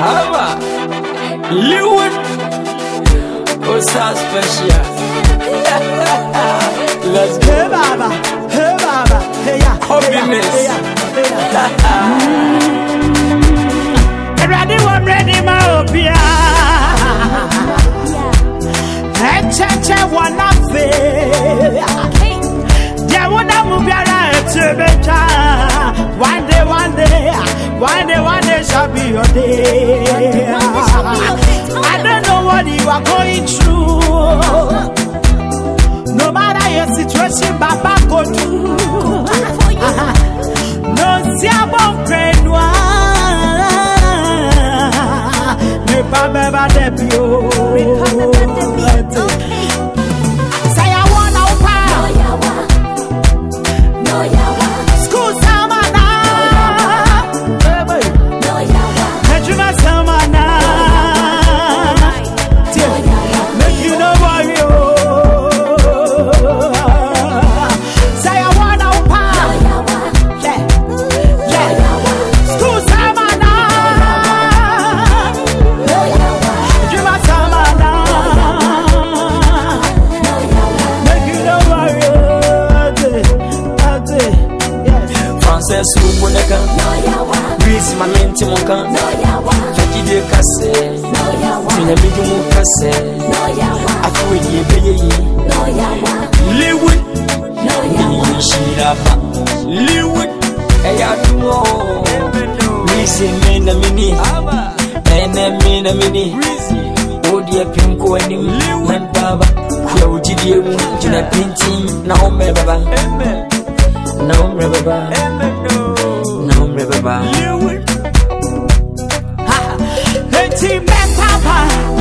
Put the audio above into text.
Haba. Leeward. Oh, so special. Let's go. Hey Baba, hey Baba, hey ya, Happiness. hey ya, hey ya. Mm. Ready, one ready, my opia. Echeche wana fe. Yeah, shall be your day. I don't know what you are going through. No matter your situation, Baba go do. No siabo krenwa. Ne pa beba debio. ti mu kan fagidie kase tunyamidi mu kase afuwedie bɛyɛ yi liwi nhyiraba liwi ɛyɛ adumo mise me mini ɛnɛ me na mini wodeɛ pinko anim na mpaaba kura wo gyidie mu gyina pintin na wo mmerɛ baba. Na baba. empire